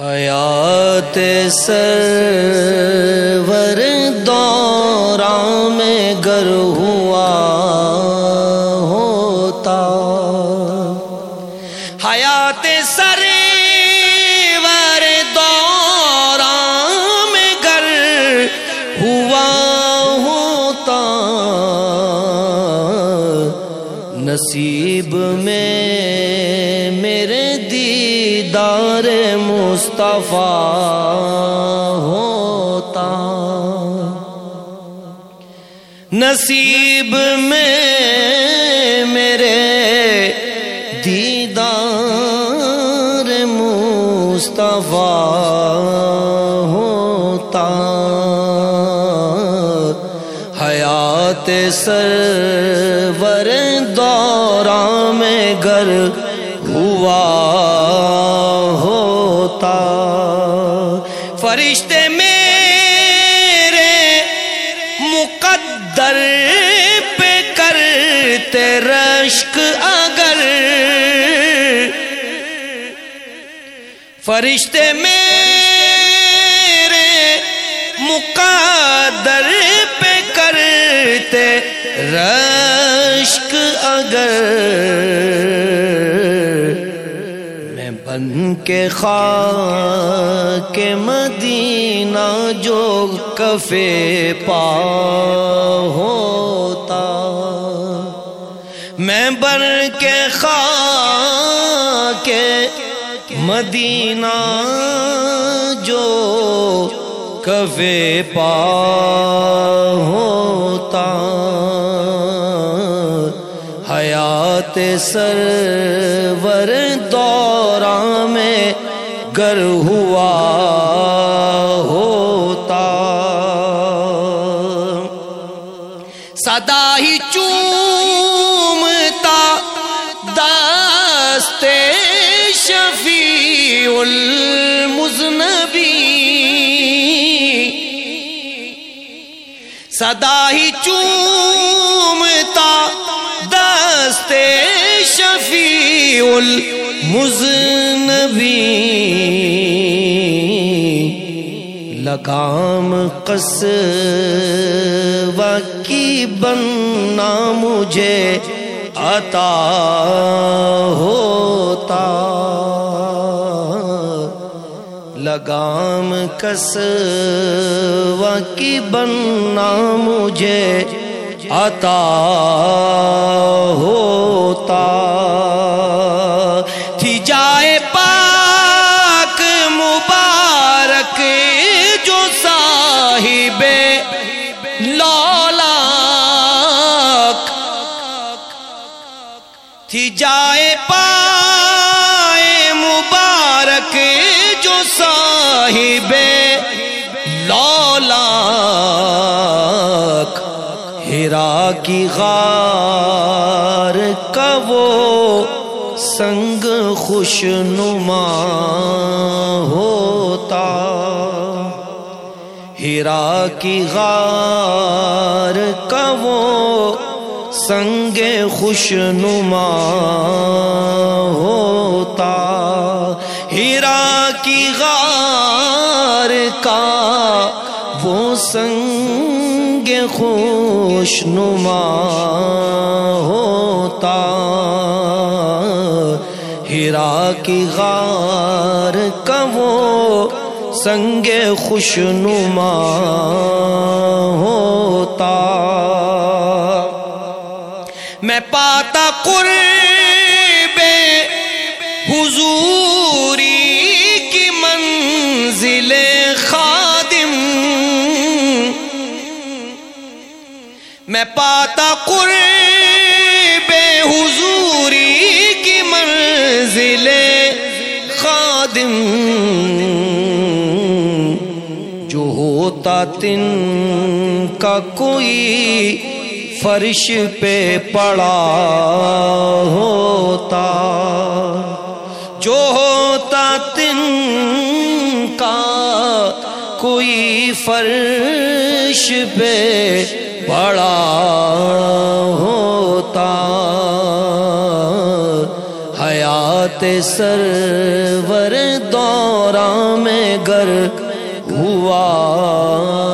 حیات سرور دوران میں گر ہوا ہوتا۔ حیات سر دوران میں گر ہوا ہوتا۔ نصیب میں مصطفیٰ ہوتا۔ نصیب میں میرے دیدار مصطفیٰ ہوتا۔ حیات سرور دوران میں گر فرشتے میرے مقدر پہ کرتے رشک اگر فرشتے میرے مقدر پہ کرتے رشک اگر میں کے خاک کے مدینہ جو کفے پا ہوتا۔ میں بن کے خاک کے مدینہ جو کفے پا ہوتا۔ حیات سرور دوران میں گر ہوا ہوتا۔ صدا ہی چومتا دست شفیع المزنبی صدا ہی چومتا دست شفیع المزنبی لگام قص کی بننا مجھے عطا ہوتا لگام کس کی بننا مجھے عطا ہوتا۔ تھی جائے پاک مبارک جو صاحب لولاک تھی جائے پائے مبارک جو صاحب لولاک ہیرا کی غار کا وہ سنگ خوش نما ہوتا۔ ہیرا کی غار کا وہ سنگ خوش نما ہوتا۔ ہیرا کی غار کا وہ سنگ خوش نما ہوتا ہیرا کی غار کا وہ سنگ خوش نما ہوتا۔ میں پاتا قرب حضوری کی منزل خادم میں پاتا قرب حضوری کی منزل خادم جو ہوتا تن کا کوئی فرش پہ پڑا ہوتا جو ہوتا تن کا کوئی فرش پہ پڑا ہوتا حیات سرور دور میں گر ہوا۔